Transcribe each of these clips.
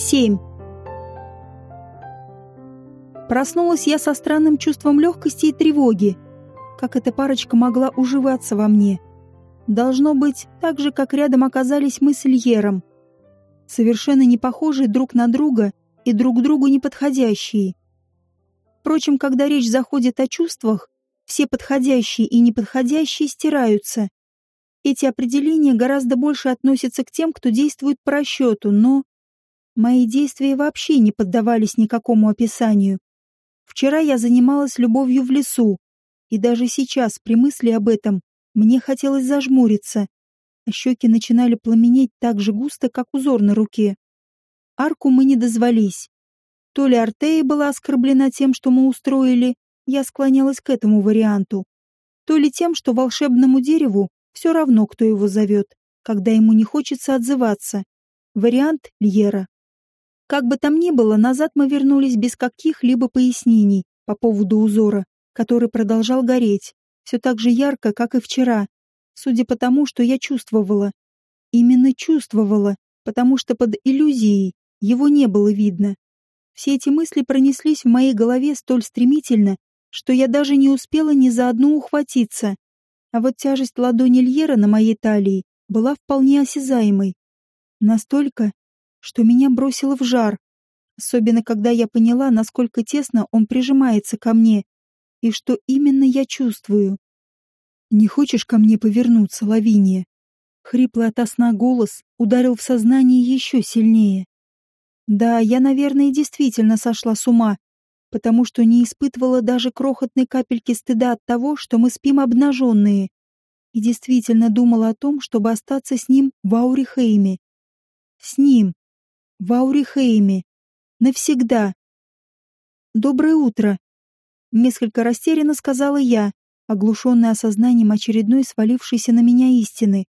7. Проснулась я со странным чувством легкости и тревоги. Как эта парочка могла уживаться во мне? Должно быть, так же, как рядом оказались мы с Ильером. Совершенно не похожие друг на друга и друг другу неподходящие. Впрочем, когда речь заходит о чувствах, все подходящие и неподходящие стираются. Эти определения гораздо больше относятся к тем, кто действует по расчету, но... Мои действия вообще не поддавались никакому описанию. Вчера я занималась любовью в лесу, и даже сейчас, при мысли об этом, мне хотелось зажмуриться, а щеки начинали пламенеть так же густо, как узор на руке. Арку мы не дозвались. То ли Артея была оскорблена тем, что мы устроили, я склонялась к этому варианту, то ли тем, что волшебному дереву все равно, кто его зовет, когда ему не хочется отзываться. Вариант Льера. Как бы там ни было, назад мы вернулись без каких-либо пояснений по поводу узора, который продолжал гореть, все так же ярко, как и вчера, судя по тому, что я чувствовала. Именно чувствовала, потому что под иллюзией его не было видно. Все эти мысли пронеслись в моей голове столь стремительно, что я даже не успела ни за одну ухватиться. А вот тяжесть ладони Льера на моей талии была вполне осязаемой. Настолько, что меня бросило в жар, особенно когда я поняла, насколько тесно он прижимается ко мне и что именно я чувствую. «Не хочешь ко мне повернуться, Лавиния?» Хриплый ото сна голос ударил в сознание еще сильнее. Да, я, наверное, действительно сошла с ума, потому что не испытывала даже крохотной капельки стыда от того, что мы спим обнаженные, и действительно думала о том, чтобы остаться с ним в Аурихейме. С ним, в Аурихейме. Навсегда. «Доброе утро», — несколько растерянно сказала я, оглушенная осознанием очередной свалившейся на меня истины.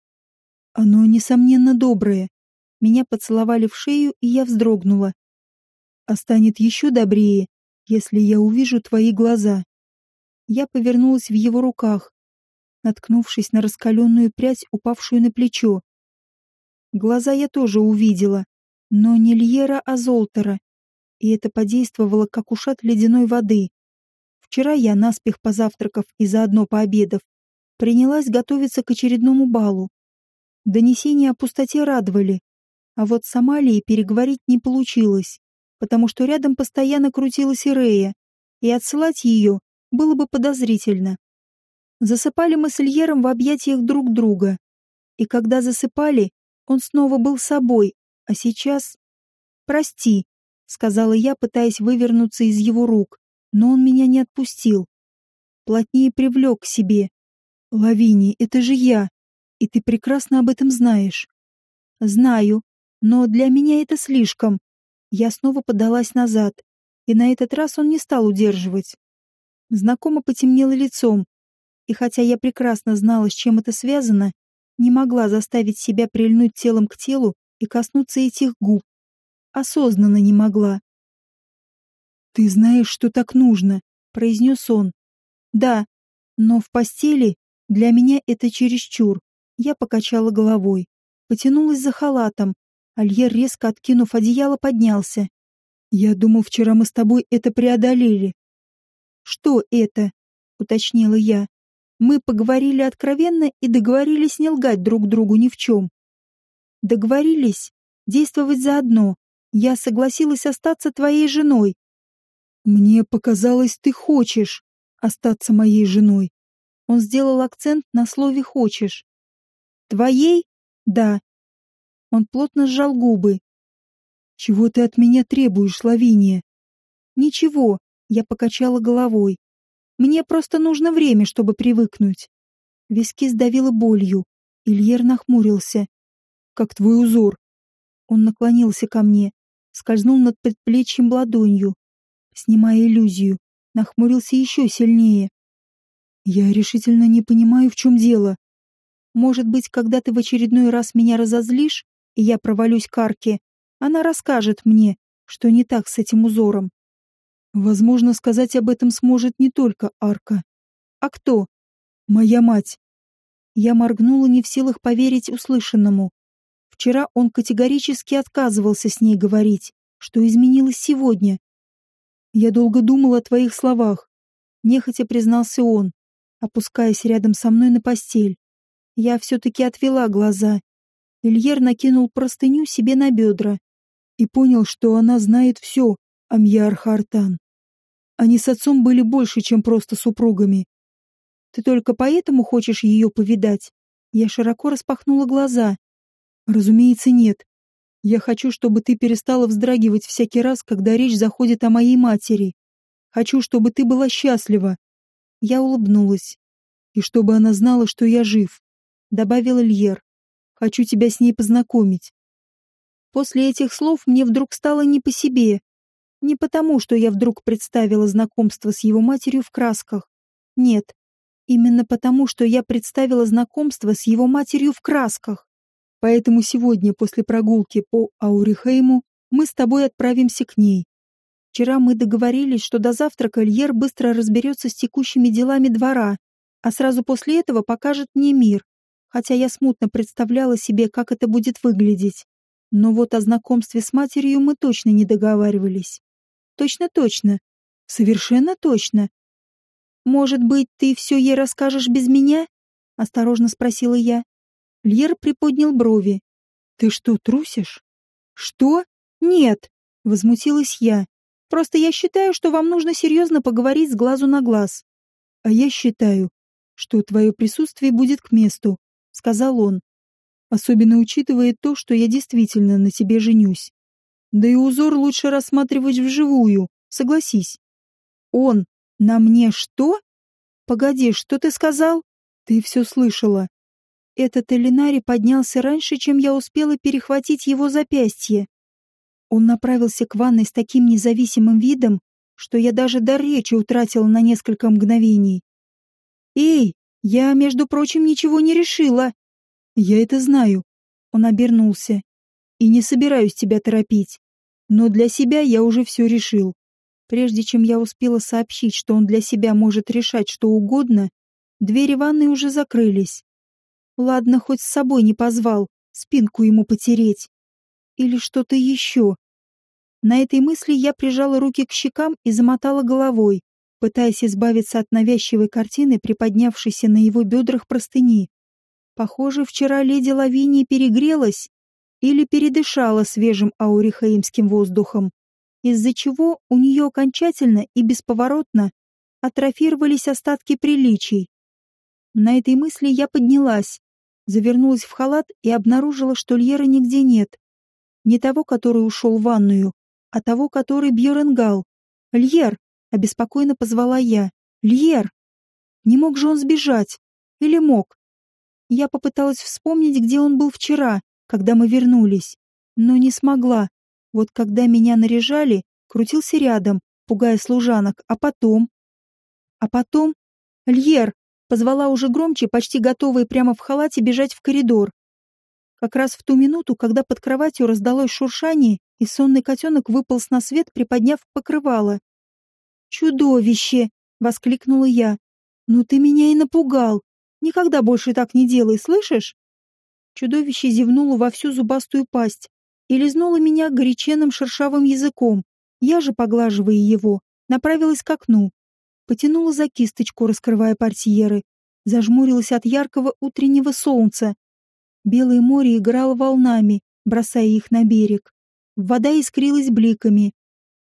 Оно, несомненно, доброе. Меня поцеловали в шею, и я вздрогнула. А станет еще добрее, если я увижу твои глаза. Я повернулась в его руках, наткнувшись на раскаленную прядь, упавшую на плечо. Глаза я тоже увидела, но не Льера, а Золтера, и это подействовало, как ушат ледяной воды. Вчера я, наспех позавтракав и заодно пообедав, принялась готовиться к очередному балу. Донесения о пустоте радовали, а вот с Амалией переговорить не получилось, потому что рядом постоянно крутилась Ирея, и отсылать ее было бы подозрительно. Засыпали мы с Ильером в объятиях друг друга, и когда засыпали, он снова был собой, а сейчас... «Прости», — сказала я, пытаясь вывернуться из его рук, но он меня не отпустил. Плотнее привлек к себе. «Лавини, это же я, и ты прекрасно об этом знаешь». «Знаю, но для меня это слишком». Я снова подалась назад, и на этот раз он не стал удерживать. Знакомо потемнело лицом, и хотя я прекрасно знала, с чем это связано, не могла заставить себя прильнуть телом к телу и коснуться этих губ. Осознанно не могла. «Ты знаешь, что так нужно», — произнес он. «Да, но в постели для меня это чересчур». Я покачала головой, потянулась за халатом. Альер, резко откинув одеяло, поднялся. «Я думал, вчера мы с тобой это преодолели». «Что это?» — уточнила я. Мы поговорили откровенно и договорились не лгать друг другу ни в чем. Договорились действовать заодно. Я согласилась остаться твоей женой. Мне показалось, ты хочешь остаться моей женой. Он сделал акцент на слове «хочешь». Твоей? Да. Он плотно сжал губы. Чего ты от меня требуешь, Лавиния? Ничего, я покачала головой. Мне просто нужно время, чтобы привыкнуть. Виски сдавило болью. Ильер нахмурился. Как твой узор. Он наклонился ко мне, скользнул над предплечьем ладонью, снимая иллюзию, нахмурился еще сильнее. Я решительно не понимаю, в чем дело. Может быть, когда ты в очередной раз меня разозлишь, и я провалюсь к арке, она расскажет мне, что не так с этим узором. Возможно, сказать об этом сможет не только Арка. А кто? Моя мать. Я моргнула не в силах поверить услышанному. Вчера он категорически отказывался с ней говорить, Что изменилось сегодня? Я долго думал о твоих словах. Нехотя признался он, опускаясь рядом со мной на постель. Я все-таки отвела глаза. Ильер накинул простыню себе на бедра и понял, что она знает все о Мьяр Хартан. Они с отцом были больше, чем просто супругами. Ты только поэтому хочешь ее повидать? Я широко распахнула глаза. Разумеется, нет. Я хочу, чтобы ты перестала вздрагивать всякий раз, когда речь заходит о моей матери. Хочу, чтобы ты была счастлива. Я улыбнулась. И чтобы она знала, что я жив, добавил Льер. Хочу тебя с ней познакомить. После этих слов мне вдруг стало не по себе. Не потому, что я вдруг представила знакомство с его матерью в красках. Нет. Именно потому, что я представила знакомство с его матерью в красках. Поэтому сегодня, после прогулки по Аурихейму, мы с тобой отправимся к ней. Вчера мы договорились, что до завтрака Льер быстро разберется с текущими делами двора, а сразу после этого покажет мне мир, хотя я смутно представляла себе, как это будет выглядеть. Но вот о знакомстве с матерью мы точно не договаривались. Точно-точно. Совершенно точно. Может быть, ты все ей расскажешь без меня? Осторожно спросила я. Льер приподнял брови. «Ты что, трусишь?» «Что? Нет!» — возмутилась я. «Просто я считаю, что вам нужно серьезно поговорить с глазу на глаз». «А я считаю, что твое присутствие будет к месту», — сказал он. «Особенно учитывая то, что я действительно на тебе женюсь. Да и узор лучше рассматривать вживую, согласись». «Он на мне что?» «Погоди, что ты сказал?» «Ты все слышала. Этот Элинари поднялся раньше, чем я успела перехватить его запястье. Он направился к ванной с таким независимым видом, что я даже до речи утратила на несколько мгновений. «Эй, я, между прочим, ничего не решила». «Я это знаю». Он обернулся. «И не собираюсь тебя торопить. Но для себя я уже все решил. Прежде чем я успела сообщить, что он для себя может решать что угодно, двери ванной уже закрылись. Ладно, хоть с собой не позвал, спинку ему потереть. Или что-то еще. На этой мысли я прижала руки к щекам и замотала головой, пытаясь избавиться от навязчивой картины, приподнявшейся на его бедрах простыни. Похоже, вчера леди Лавиния перегрелась или передышала свежим аурихаимским воздухом, из-за чего у нее окончательно и бесповоротно атрофировались остатки приличий. На этой мысли я поднялась, завернулась в халат и обнаружила, что Льера нигде нет. Не того, который ушел в ванную, а того, который Бьеренгал. «Льер!» — обеспокоенно позвала я. «Льер!» Не мог же он сбежать? Или мог? Я попыталась вспомнить, где он был вчера, когда мы вернулись, но не смогла. Вот когда меня наряжали, крутился рядом, пугая служанок, а потом... А потом... «Льер!» Позвала уже громче, почти готовая прямо в халате бежать в коридор. Как раз в ту минуту, когда под кроватью раздалось шуршание, и сонный котенок выполз на свет, приподняв покрывало. «Чудовище!» — воскликнула я. «Ну ты меня и напугал! Никогда больше так не делай, слышишь?» Чудовище зевнуло во всю зубастую пасть и лизнуло меня горяченным шершавым языком. Я же, поглаживая его, направилась к окну потянула за кисточку, раскрывая портьеры, зажмурилась от яркого утреннего солнца. Белое море играло волнами, бросая их на берег. Вода искрилась бликами,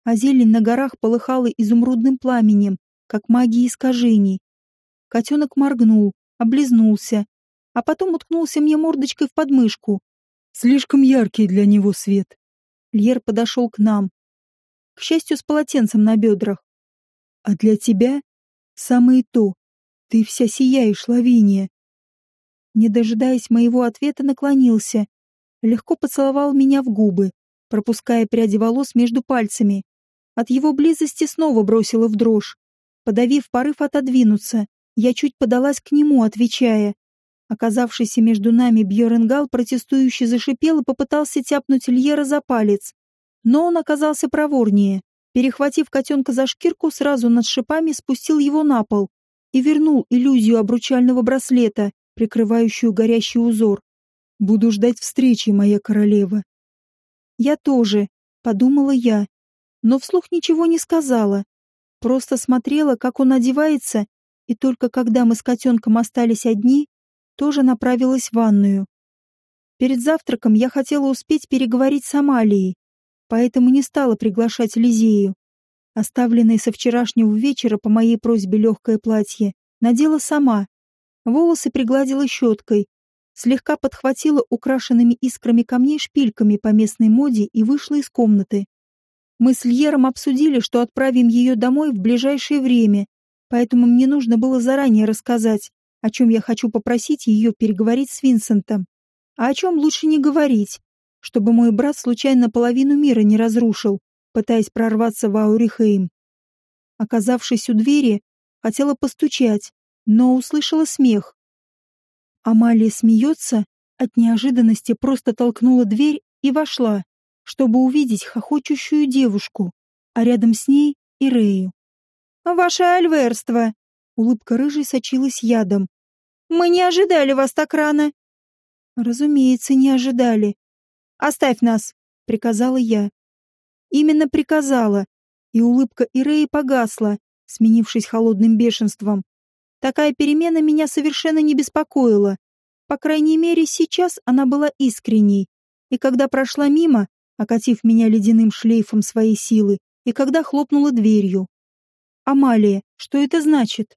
а зелень на горах полыхала изумрудным пламенем, как магия искажений. Котенок моргнул, облизнулся, а потом уткнулся мне мордочкой в подмышку. Слишком яркий для него свет. Льер подошел к нам. К счастью, с полотенцем на бедрах. А для тебя самое то. Ты вся сияешь, Лавиния. Не дожидаясь моего ответа, наклонился. Легко поцеловал меня в губы, пропуская пряди волос между пальцами. От его близости снова бросила в дрожь. Подавив порыв отодвинуться, я чуть подалась к нему, отвечая. Оказавшийся между нами Бьеренгал протестующе зашипел и попытался тяпнуть Льера за палец. Но он оказался проворнее перехватив котенка за шкирку, сразу над шипами спустил его на пол и вернул иллюзию обручального браслета, прикрывающую горящий узор. «Буду ждать встречи, моя королева». «Я тоже», подумала я, но вслух ничего не сказала. Просто смотрела, как он одевается, и только когда мы с котенком остались одни, тоже направилась в ванную. Перед завтраком я хотела успеть переговорить с Амалией, поэтому не стала приглашать Лизею. Оставленное со вчерашнего вечера по моей просьбе легкое платье надела сама. Волосы пригладила щеткой, слегка подхватила украшенными искрами камней шпильками по местной моде и вышла из комнаты. Мы с Льером обсудили, что отправим ее домой в ближайшее время, поэтому мне нужно было заранее рассказать, о чем я хочу попросить ее переговорить с Винсентом. А о чем лучше не говорить, чтобы мой брат случайно половину мира не разрушил, пытаясь прорваться в Аурихейм. Оказавшись у двери, хотела постучать, но услышала смех. Амалия смеется, от неожиданности просто толкнула дверь и вошла, чтобы увидеть хохочущую девушку, а рядом с ней и Рею. «Ваше альверство!» Улыбка рыжей сочилась ядом. «Мы не ожидали вас так рано!» «Разумеется, не ожидали. Оставь нас!» — приказала я. Именно приказала, и улыбка Иреи погасла, сменившись холодным бешенством. Такая перемена меня совершенно не беспокоила. По крайней мере, сейчас она была искренней. И когда прошла мимо, окатив меня ледяным шлейфом своей силы, и когда хлопнула дверью. «Амалия, что это значит?»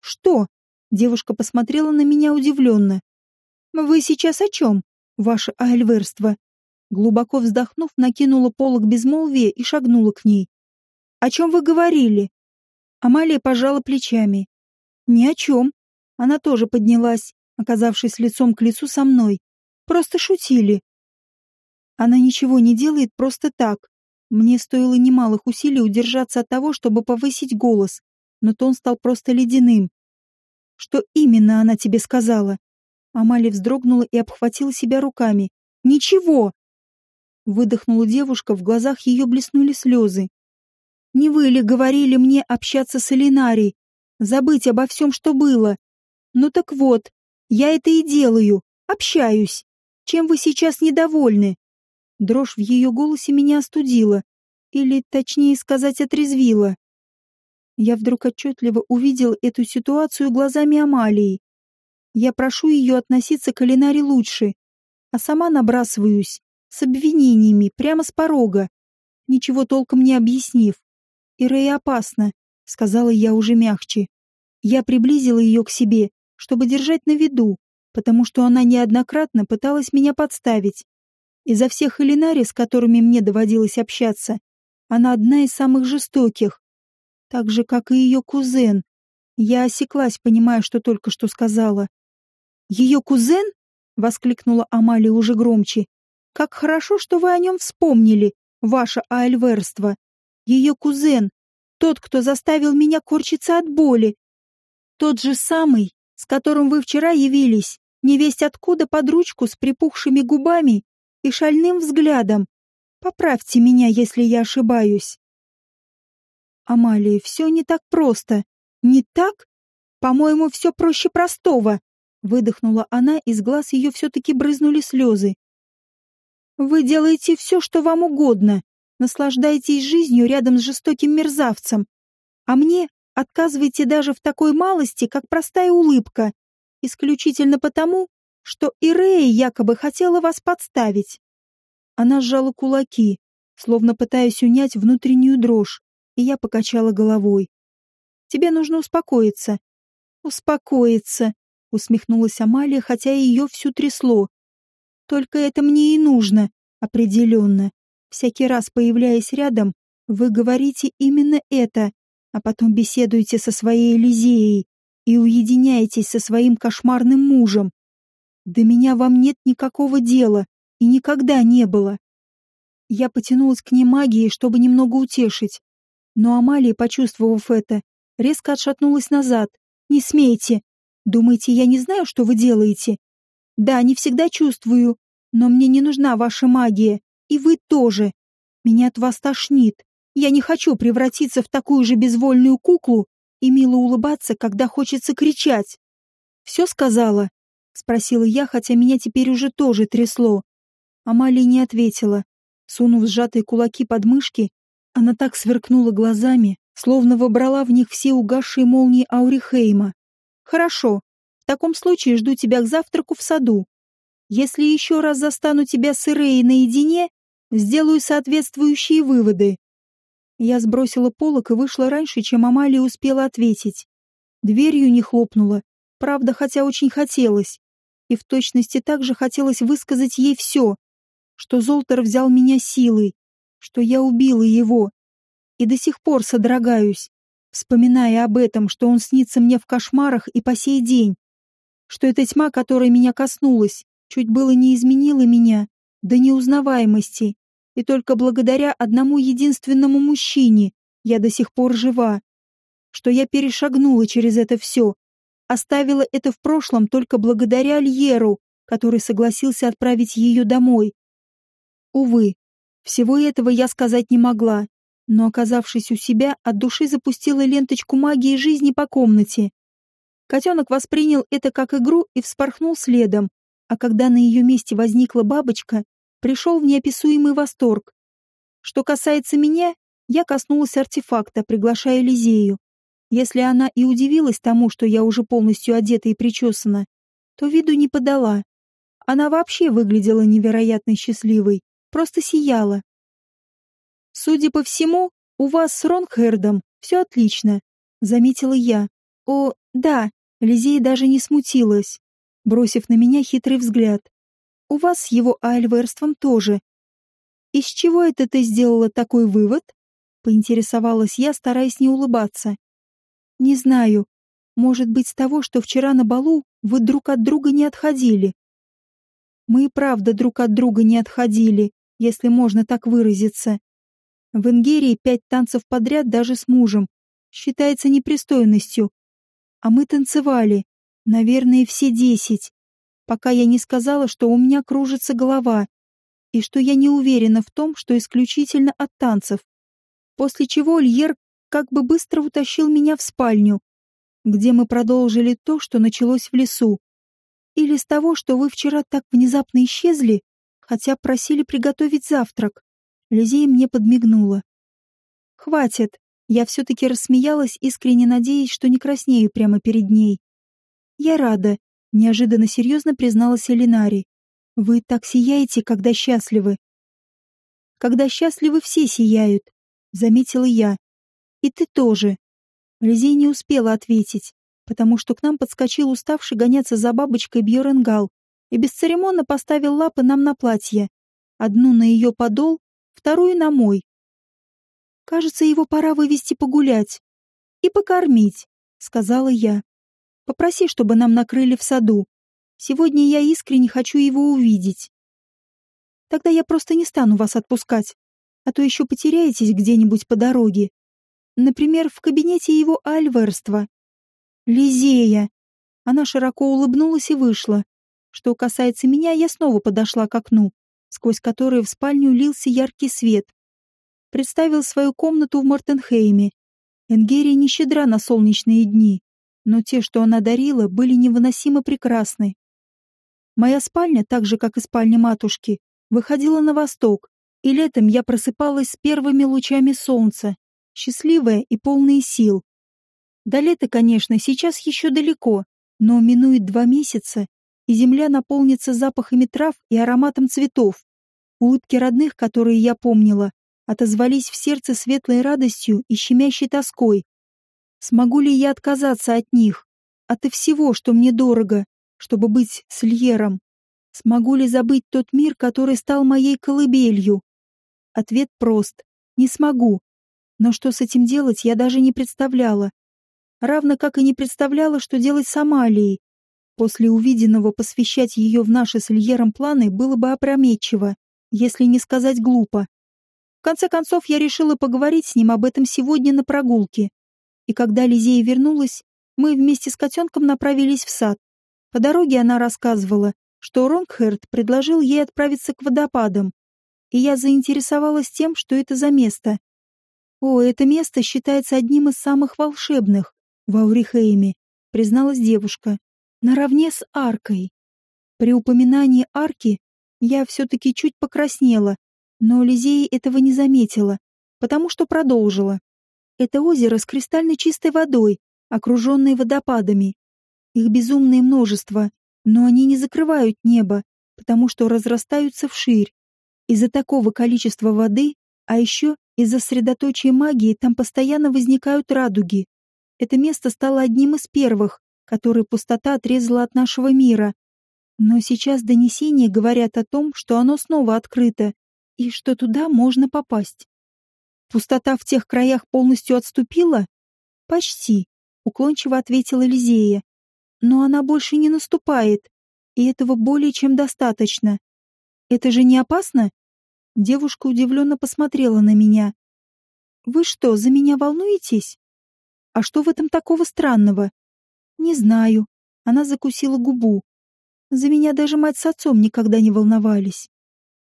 «Что?» Девушка посмотрела на меня удивленно. «Вы сейчас о чем, ваше альверство?» Глубоко вздохнув, накинула полог безмолвия и шагнула к ней. «О чем вы говорили?» Амалия пожала плечами. «Ни о чем». Она тоже поднялась, оказавшись лицом к лицу со мной. «Просто шутили». Она ничего не делает просто так. Мне стоило немалых усилий удержаться от того, чтобы повысить голос, но тон стал просто ледяным. «Что именно она тебе сказала?» Амалия вздрогнула и обхватила себя руками. «Ничего!» Выдохнула девушка, в глазах ее блеснули слезы. «Не вы ли говорили мне общаться с Элинарией, забыть обо всем, что было. Ну так вот, я это и делаю, общаюсь. Чем вы сейчас недовольны? Дрожь в ее голосе меня остудила, или, точнее сказать, отрезвила. Я вдруг отчетливо увидел эту ситуацию глазами Амалии. Я прошу ее относиться к Элинаре лучше, а сама набрасываюсь, с обвинениями, прямо с порога, ничего толком не объяснив. И Рэй опасно, — сказала я уже мягче. Я приблизила ее к себе, чтобы держать на виду, потому что она неоднократно пыталась меня подставить. Изо всех Элинари, с которыми мне доводилось общаться, она одна из самых жестоких. Так же, как и ее кузен. Я осеклась, понимая, что только что сказала. «Ее кузен?» — воскликнула Амалия уже громче. «Как хорошо, что вы о нем вспомнили, ваше альверство. Ее кузен, тот, кто заставил меня корчиться от боли. Тот же самый, с которым вы вчера явились, невесть откуда под ручку с припухшими губами и шальным взглядом. Поправьте меня, если я ошибаюсь. Амалия, все не так просто. Не так? По-моему, все проще простого. Выдохнула она, из глаз ее все-таки брызнули слезы. Вы делаете все, что вам угодно, наслаждаетесь жизнью рядом с жестоким мерзавцем. А мне отказываете даже в такой малости, как простая улыбка, исключительно потому, что Ирея якобы хотела вас подставить. Она сжала кулаки, словно пытаясь унять внутреннюю дрожь, и я покачала головой. Тебе нужно успокоиться. Успокоиться, усмехнулась Амалия, хотя ее всю трясло. Только это мне и нужно, определенно. Всякий раз появляясь рядом, вы говорите именно это, а потом беседуете со своей Элизеей и уединяетесь со своим кошмарным мужем. До меня вам нет никакого дела и никогда не было. Я потянулась к ней магией, чтобы немного утешить. Но Амалия, почувствовав это, резко отшатнулась назад. «Не смейте! Думаете, я не знаю, что вы делаете? Да, не всегда чувствую, но мне не нужна ваша магия. И вы тоже. Меня от вас тошнит. Я не хочу превратиться в такую же безвольную куклу и мило улыбаться, когда хочется кричать. Все сказала? Спросила я, хотя меня теперь уже тоже трясло. Амалия не ответила. Сунув сжатые кулаки под мышки, она так сверкнула глазами, словно вобрала в них все угасшие молнии Аурихейма. «Хорошо. Таком случае жду тебя к завтраку в саду. Если еще раз застану тебя с Иреей наедине, сделаю соответствующие выводы». Я сбросила полок и вышла раньше, чем Амалия успела ответить. Дверью не хлопнула, правда, хотя очень хотелось. И в точности также хотелось высказать ей все, что Золтер взял меня силой, что я убила его. И до сих пор содрогаюсь, вспоминая об этом, что он снится мне в кошмарах и по сей день, что эта тьма, которая меня коснулась, чуть было не изменила меня до неузнаваемости, и только благодаря одному единственному мужчине я до сих пор жива, что я перешагнула через это все, оставила это в прошлом только благодаря Льеру, который согласился отправить ее домой. Увы, всего этого я сказать не могла, но, оказавшись у себя, от души запустила ленточку магии жизни по комнате. Котенок воспринял это как игру и вспорхнул следом, а когда на ее месте возникла бабочка, пришел в неописуемый восторг. Что касается меня, я коснулась артефакта, приглашая Лизею. Если она и удивилась тому, что я уже полностью одета и причесана, то виду не подала. Она вообще выглядела невероятно счастливой, просто сияла. Судя по всему, у вас с Ронхердом все отлично, заметила я. О, да, Лизей даже не смутилась, бросив на меня хитрый взгляд. У вас с его альверством тоже. Из чего это ты сделала такой вывод? Поинтересовалась я, стараясь не улыбаться. Не знаю. Может быть, с того, что вчера на балу вы друг от друга не отходили. Мы и правда друг от друга не отходили, если можно так выразиться. В Ингерии пять танцев подряд даже с мужем считается непристойностью. А мы танцевали, наверное, все десять, пока я не сказала, что у меня кружится голова и что я не уверена в том, что исключительно от танцев. После чего Льер как бы быстро утащил меня в спальню, где мы продолжили то, что началось в лесу. Или с того, что вы вчера так внезапно исчезли, хотя просили приготовить завтрак. Лизея мне подмигнула. «Хватит!» Я все-таки рассмеялась, искренне надеясь, что не краснею прямо перед ней. «Я рада», — неожиданно серьезно призналась Элинари. «Вы так сияете, когда счастливы». «Когда счастливы, все сияют», — заметила я. «И ты тоже». Лизей не успела ответить, потому что к нам подскочил уставший гоняться за бабочкой Бьеренгал и бесцеремонно поставил лапы нам на платье. Одну на ее подол, вторую на мой. Кажется, его пора вывести погулять и покормить, сказала я. Попроси, чтобы нам накрыли в саду. Сегодня я искренне хочу его увидеть. Тогда я просто не стану вас отпускать, а то еще потеряетесь где-нибудь по дороге. Например, в кабинете его альверства. Лизея. Она широко улыбнулась и вышла. Что касается меня, я снова подошла к окну сквозь которые в спальню лился яркий свет. Представил свою комнату в Мортенхейме. Энгерия не щедра на солнечные дни, но те, что она дарила, были невыносимо прекрасны. Моя спальня, так же, как и спальня матушки, выходила на восток, и летом я просыпалась с первыми лучами солнца, счастливая и полная сил. До лета, конечно, сейчас еще далеко, но минует два месяца, и земля наполнится запахами трав и ароматом цветов. Улыбки родных, которые я помнила, отозвались в сердце светлой радостью и щемящей тоской. Смогу ли я отказаться от них, от и всего, что мне дорого, чтобы быть с Льером? Смогу ли забыть тот мир, который стал моей колыбелью? Ответ прост. Не смогу. Но что с этим делать, я даже не представляла. Равно как и не представляла, что делать с Амалией, После увиденного посвящать ее в наши с Ильером планы было бы опрометчиво, если не сказать глупо. В конце концов, я решила поговорить с ним об этом сегодня на прогулке. И когда Лизея вернулась, мы вместе с котенком направились в сад. По дороге она рассказывала, что Ронгхерд предложил ей отправиться к водопадам, и я заинтересовалась тем, что это за место. «О, это место считается одним из самых волшебных в Аурихейме», призналась девушка наравне с аркой. При упоминании арки я все-таки чуть покраснела, Но Лизея этого не заметила, потому что продолжила. Это озеро с кристально чистой водой, окруженное водопадами. Их безумное множество, но они не закрывают небо, потому что разрастаются вширь. Из-за такого количества воды, а еще из-за средоточия магии там постоянно возникают радуги. Это место стало одним из первых, которые пустота отрезала от нашего мира. Но сейчас донесения говорят о том, что оно снова открыто, и что туда можно попасть. Пустота в тех краях полностью отступила? Почти, уклончиво ответила Лизея. Но она больше не наступает, и этого более чем достаточно. Это же не опасно? Девушка удивленно посмотрела на меня. Вы что, за меня волнуетесь? А что в этом такого странного? Не знаю. Она закусила губу. За меня даже мать с отцом никогда не волновались.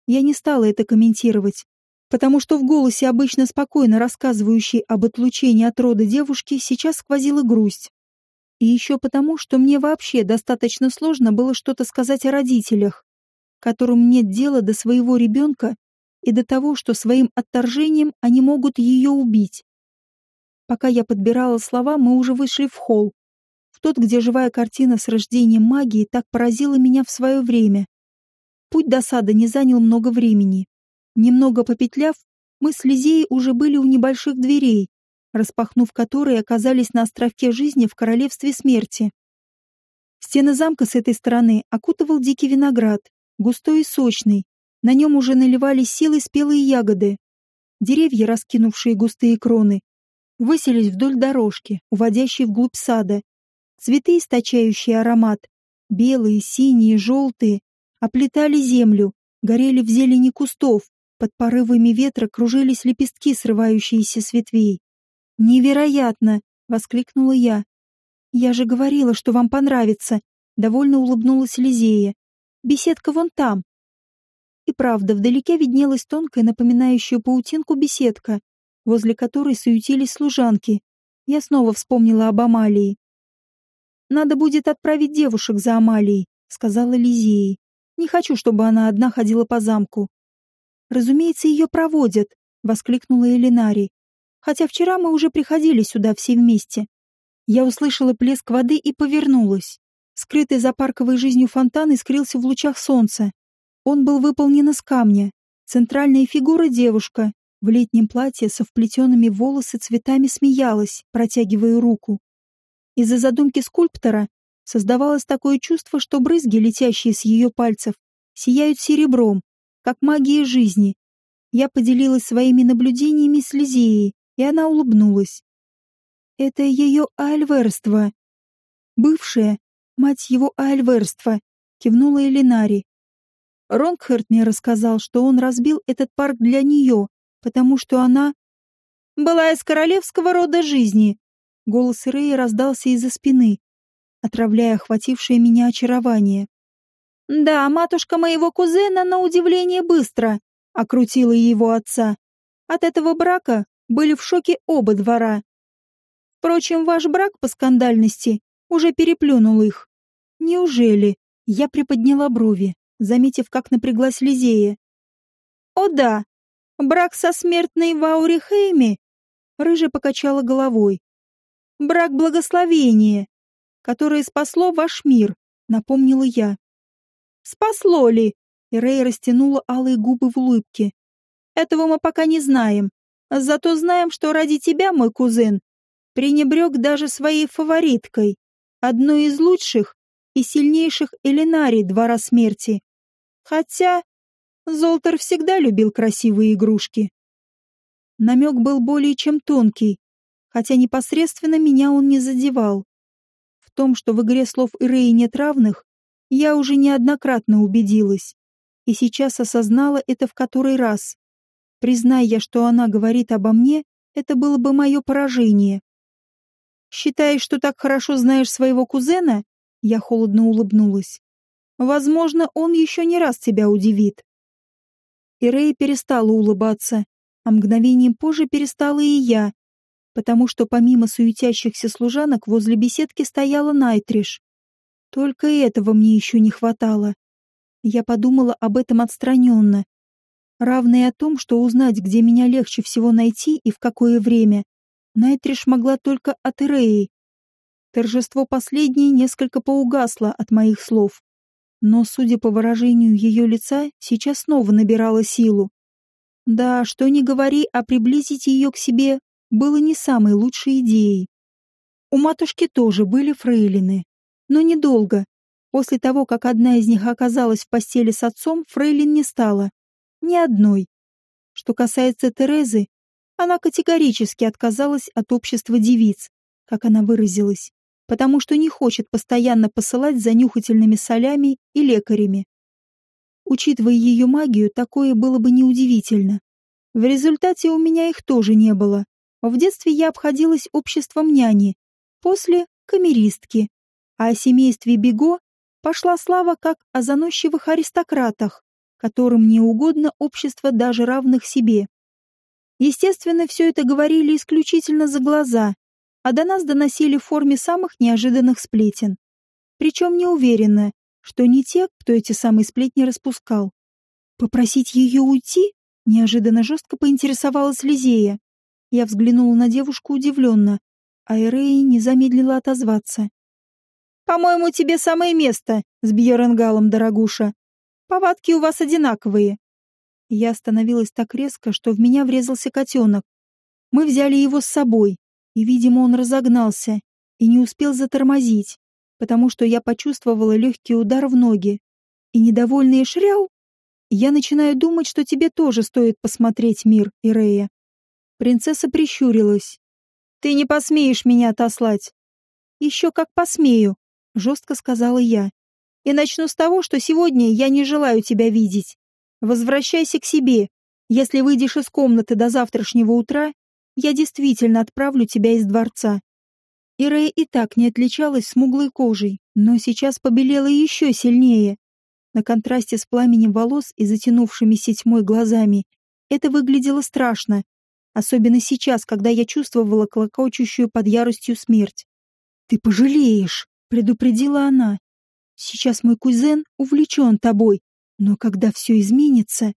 Я не стала это комментировать, потому что в голосе обычно спокойно рассказывающей об отлучении от рода девушки сейчас сквозила грусть. И еще потому, что мне вообще достаточно сложно было что-то сказать о родителях, которым нет дела до своего ребенка и до того, что своим отторжением они могут ее убить. Пока я подбирала слова, мы уже вышли в холл, в тот, где живая картина с рождением магии так поразила меня в свое время. Путь до сада не занял много времени. Немного попетляв, мы с Лизеей уже были у небольших дверей, распахнув которые оказались на островке жизни в королевстве смерти. Стены замка с этой стороны окутывал дикий виноград, густой и сочный. На нем уже наливались силой спелые ягоды. Деревья, раскинувшие густые кроны, выселись вдоль дорожки, уводящей вглубь сада. Цветы, источающие аромат, белые, синие, желтые, оплетали землю, горели в зелени кустов, под порывами ветра кружились лепестки, срывающиеся с ветвей. «Невероятно!» — воскликнула я. «Я же говорила, что вам понравится!» — довольно улыбнулась Лизея. «Беседка вон там!» И правда, вдалеке виднелась тонкая, напоминающая паутинку беседка, возле которой суетились служанки. Я снова вспомнила об Амалии. «Надо будет отправить девушек за Амалией», — сказала Лизея. Не хочу, чтобы она одна ходила по замку. Разумеется, ее проводят, воскликнула Элинари. Хотя вчера мы уже приходили сюда все вместе. Я услышала плеск воды и повернулась. Скрытый за парковой жизнью фонтан искрился в лучах солнца. Он был выполнен из камня. Центральная фигура девушка в летнем платье со вплетенными волосы цветами смеялась, протягивая руку. Из-за задумки скульптора Создавалось такое чувство, что брызги, летящие с ее пальцев, сияют серебром, как магия жизни. Я поделилась своими наблюдениями с Лизеей, и она улыбнулась. Это ее альверство. Бывшее, мать его альверство, кивнула Элинари. Ронгхерт мне рассказал, что он разбил этот парк для нее, потому что она была из королевского рода жизни. Голос Рэя раздался из-за спины, отравляя охватившее меня очарование. «Да, матушка моего кузена, на удивление, быстро», — окрутила его отца. От этого брака были в шоке оба двора. Впрочем, ваш брак по скандальности уже переплюнул их. Неужели? Я приподняла брови, заметив, как напряглась Лизея. О да, брак со смертной Ваури Хейми. Рыжая покачала головой. Брак благословения которое спасло ваш мир», — напомнила я. «Спасло ли?» — Рэй растянула алые губы в улыбке. «Этого мы пока не знаем. Зато знаем, что ради тебя, мой кузен, пренебрег даже своей фавориткой, одной из лучших и сильнейших Элинарий Двора Смерти. Хотя Золтер всегда любил красивые игрушки. Намек был более чем тонкий, хотя непосредственно меня он не задевал том, что в игре слов Иреи нет равных, я уже неоднократно убедилась. И сейчас осознала это в который раз. Признай я, что она говорит обо мне, это было бы мое поражение. «Считаешь, что так хорошо знаешь своего кузена?» Я холодно улыбнулась. «Возможно, он еще не раз тебя удивит». Ирей перестала улыбаться, а мгновением позже перестала и я, потому что помимо суетящихся служанок возле беседки стояла Найтриш. Только этого мне еще не хватало. Я подумала об этом отстраненно. равные о том, что узнать, где меня легче всего найти и в какое время, Найтриш могла только от Эреи. Торжество последнее несколько поугасло от моих слов, но, судя по выражению ее лица, сейчас снова набирало силу. Да, что ни говори, а приблизить ее к себе было не самой лучшей идеей. У матушки тоже были фрейлины, но недолго. После того, как одна из них оказалась в постели с отцом, фрейлин не стало. Ни одной. Что касается Терезы, она категорически отказалась от общества девиц, как она выразилась, потому что не хочет постоянно посылать за нюхательными солями и лекарями. Учитывая ее магию, такое было бы неудивительно. В результате у меня их тоже не было. В детстве я обходилась обществом няни, после — камеристки, а о семействе Бего пошла слава как о заносчивых аристократах, которым не угодно общество даже равных себе. Естественно, все это говорили исключительно за глаза, а до нас доносили в форме самых неожиданных сплетен. Причем не уверена, что не те, кто эти самые сплетни распускал. Попросить ее уйти? Неожиданно жестко поинтересовалась Лизея. Я взглянула на девушку удивленно, а Эреи не замедлила отозваться. «По-моему, тебе самое место с Бьеренгалом, дорогуша. Повадки у вас одинаковые. Я остановилась так резко, что в меня врезался котенок. Мы взяли его с собой, и, видимо, он разогнался и не успел затормозить, потому что я почувствовала легкий удар в ноги. И недовольный шряу, я начинаю думать, что тебе тоже стоит посмотреть мир, Ирея. Принцесса прищурилась. «Ты не посмеешь меня отослать». «Еще как посмею», — жестко сказала я. «И начну с того, что сегодня я не желаю тебя видеть. Возвращайся к себе. Если выйдешь из комнаты до завтрашнего утра, я действительно отправлю тебя из дворца». Ирея и так не отличалась смуглой кожей, но сейчас побелела еще сильнее. На контрасте с пламенем волос и затянувшимися тьмой глазами это выглядело страшно, особенно сейчас, когда я чувствовала клокочущую под яростью смерть. «Ты пожалеешь», — предупредила она. «Сейчас мой кузен увлечен тобой, но когда все изменится...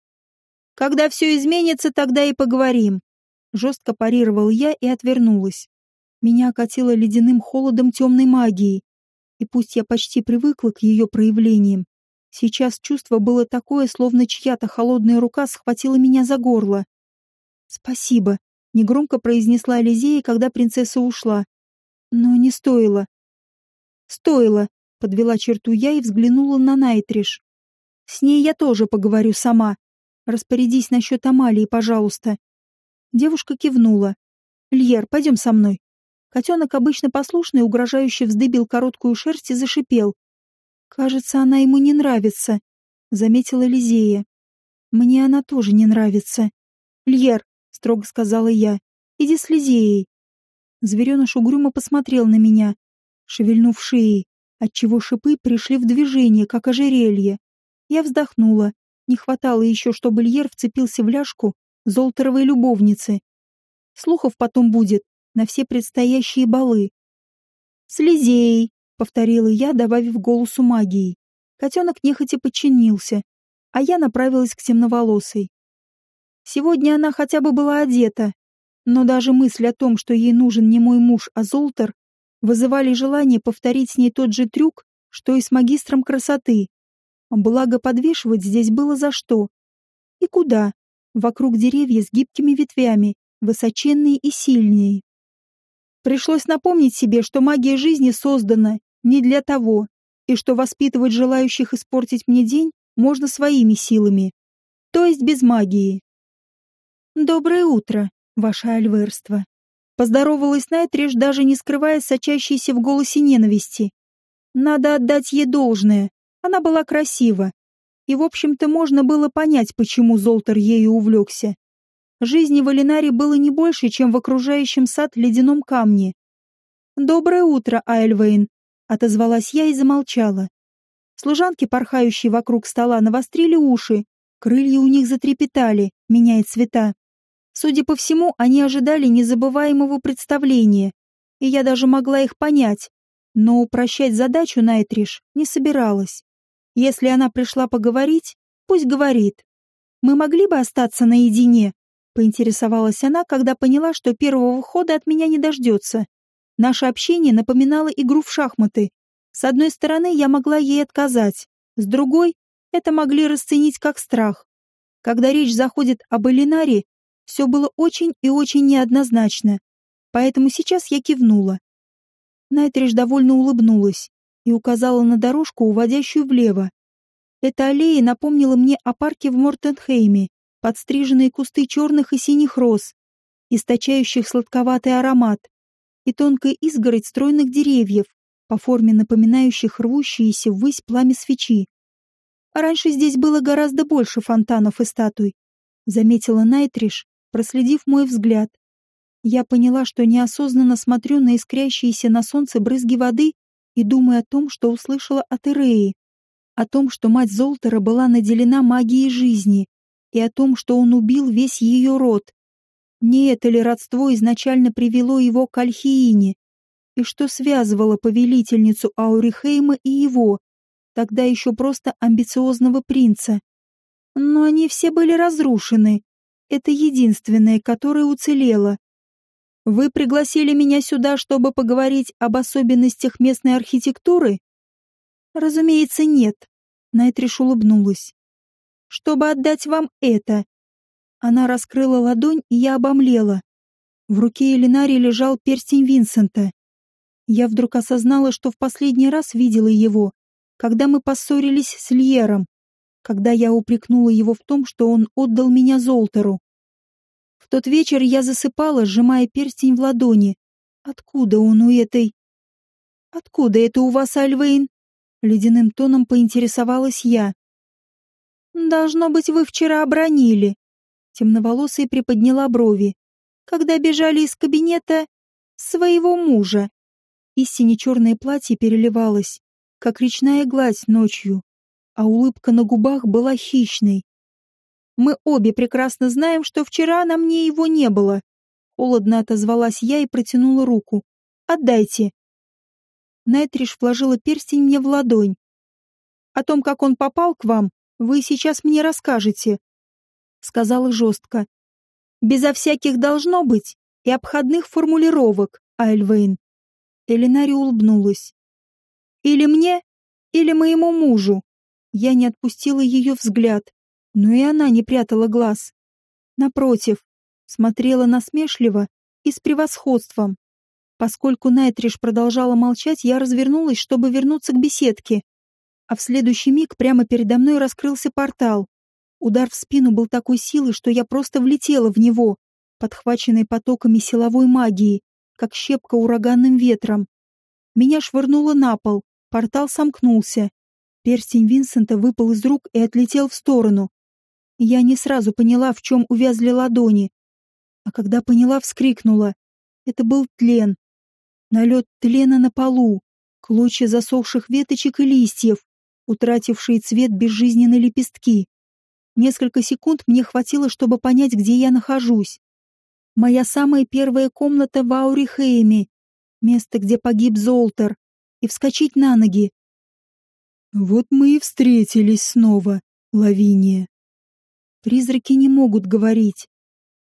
Когда все изменится, тогда и поговорим. Жестко парировал я и отвернулась. Меня окатило ледяным холодом темной магии. И пусть я почти привыкла к ее проявлениям, сейчас чувство было такое, словно чья-то холодная рука схватила меня за горло. «Спасибо», — негромко произнесла Лизея, когда принцесса ушла. «Но не стоило». «Стоило», — подвела черту я и взглянула на Найтриш. С ней я тоже поговорю сама. Распорядись насчет Амалии, пожалуйста. Девушка кивнула. Льер, пойдем со мной. Котенок, обычно послушный, угрожающе вздыбил короткую шерсть и зашипел. Кажется, она ему не нравится, заметила Лизея. Мне она тоже не нравится. Льер, строго сказала я, иди с Лизеей. Звереныш угрюмо посмотрел на меня, шевельнув шеей, отчего шипы пришли в движение, как ожерелье. Я вздохнула. Не хватало еще, чтобы Льер вцепился в ляжку золотеровой любовницы. Слухов потом будет на все предстоящие балы. «Слезей!» — повторила я, добавив голосу магии. Котенок нехотя подчинился, а я направилась к темноволосой. Сегодня она хотя бы была одета, но даже мысль о том, что ей нужен не мой муж, а Золтер, вызывали желание повторить с ней тот же трюк, что и с магистром красоты. Благо, подвешивать здесь было за что. И куда? Вокруг деревья с гибкими ветвями, высоченные и сильные. Пришлось напомнить себе, что магия жизни создана не для того, и что воспитывать желающих испортить мне день можно своими силами, то есть без магии. «Доброе утро, ваше альверство», — поздоровалась Найтриш, даже не скрывая сочащейся в голосе ненависти. «Надо отдать ей должное. Она была красива, и, в общем-то, можно было понять, почему Золтер ею увлекся. Жизни в Алинаре было не больше, чем в окружающем сад ледяном камне. «Доброе утро, Айльвейн», — отозвалась я и замолчала. Служанки, порхающие вокруг стола, навострили уши, крылья у них затрепетали, меняя цвета. Судя по всему, они ожидали незабываемого представления, и я даже могла их понять, но упрощать задачу Найтриш не собиралась. Если она пришла поговорить, пусть говорит. мы могли бы остаться наедине?» — поинтересовалась она, когда поняла, что первого хода от меня не дождется. Наше общение напоминало игру в шахматы. С одной стороны, я могла ей отказать, с другой — это могли расценить как страх. Когда речь заходит об Элинаре, все было очень и очень неоднозначно, поэтому сейчас я кивнула. Найтриш довольно улыбнулась и указала на дорожку, уводящую влево. Эта аллея напомнила мне о парке в Мортенхейме, подстриженные кусты черных и синих роз, источающих сладковатый аромат, и тонкая изгородь стройных деревьев, по форме напоминающих рвущиеся ввысь пламя свечи. А раньше здесь было гораздо больше фонтанов и статуй, заметила Найтриш, проследив мой взгляд. Я поняла, что неосознанно смотрю на искрящиеся на солнце брызги воды и думаю о том, что услышала от Иреи, о том, что мать Золтера была наделена магией жизни, и о том, что он убил весь ее род. Не это ли родство изначально привело его к Альхиине? И что связывало повелительницу Аурихейма и его, тогда еще просто амбициозного принца? Но они все были разрушены. Это единственное, которое уцелело. Вы пригласили меня сюда, чтобы поговорить об особенностях местной архитектуры? Разумеется, нет. Найтриш улыбнулась. Чтобы отдать вам это. Она раскрыла ладонь, и я обомлела. В руке Элинари лежал перстень Винсента. Я вдруг осознала, что в последний раз видела его, когда мы поссорились с Льером, когда я упрекнула его в том, что он отдал меня Золтеру тот вечер я засыпала, сжимая перстень в ладони. Откуда он у этой... Откуда это у вас, Альвейн? Ледяным тоном поинтересовалась я. Должно быть, вы вчера обронили. Темноволосая приподняла брови. Когда бежали из кабинета своего мужа. И сине-черное платье переливалось, как речная гладь ночью, а улыбка на губах была хищной. Мы обе прекрасно знаем, что вчера на мне его не было. Холодно отозвалась я и протянула руку. Отдайте. Найтриш вложила перстень мне в ладонь. О том, как он попал к вам, вы сейчас мне расскажете, сказала жестко. Безо всяких должно быть и обходных формулировок, Айльвейн. Элинари улыбнулась. Или мне, или моему мужу. Я не отпустила ее взгляд. Но и она не прятала глаз. Напротив, смотрела насмешливо и с превосходством. Поскольку Найтриш продолжала молчать, я развернулась, чтобы вернуться к беседке. А в следующий миг прямо передо мной раскрылся портал. Удар в спину был такой силы, что я просто влетела в него, подхваченной потоками силовой магии, как щепка ураганным ветром. Меня швырнуло на пол, портал сомкнулся. Перстень Винсента выпал из рук и отлетел в сторону. Я не сразу поняла, в чем увязли ладони. А когда поняла, вскрикнула. Это был тлен. Налет тлена на полу, клочья засохших веточек и листьев, утратившие цвет безжизненной лепестки. Несколько секунд мне хватило, чтобы понять, где я нахожусь. Моя самая первая комната в Аурихейме, место, где погиб Золтер, и вскочить на ноги. Вот мы и встретились снова, Лавиния. Призраки не могут говорить.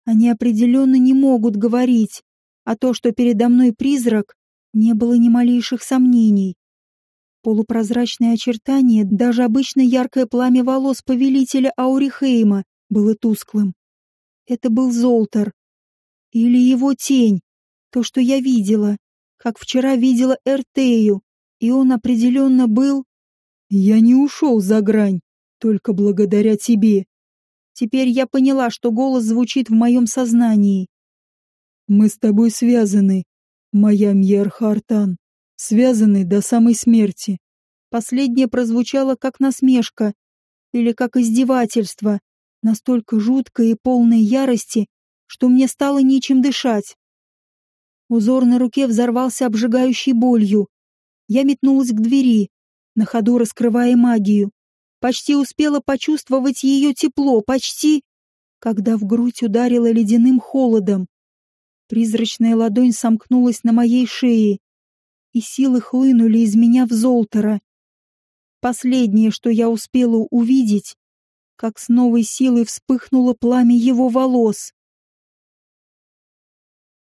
Они определенно не могут говорить. А то, что передо мной призрак, не было ни малейших сомнений. Полупрозрачные очертания, даже обычно яркое пламя волос повелителя Аурихейма было тусклым. Это был Золтер. Или его тень. То, что я видела. Как вчера видела Эртею. И он определенно был... Я не ушел за грань, только благодаря тебе. Теперь я поняла, что голос звучит в моем сознании. «Мы с тобой связаны, моя Мьерхартан, связаны до самой смерти». Последнее прозвучало как насмешка или как издевательство, настолько жуткое и полное ярости, что мне стало нечем дышать. Узор на руке взорвался обжигающей болью. Я метнулась к двери, на ходу раскрывая магию. Почти успела почувствовать ее тепло, почти, когда в грудь ударило ледяным холодом. Призрачная ладонь сомкнулась на моей шее, и силы хлынули из меня в Золтера. Последнее, что я успела увидеть, как с новой силой вспыхнуло пламя его волос.